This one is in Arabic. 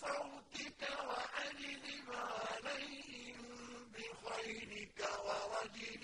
صوتك وأجلب عليهم بخيرك ورجلك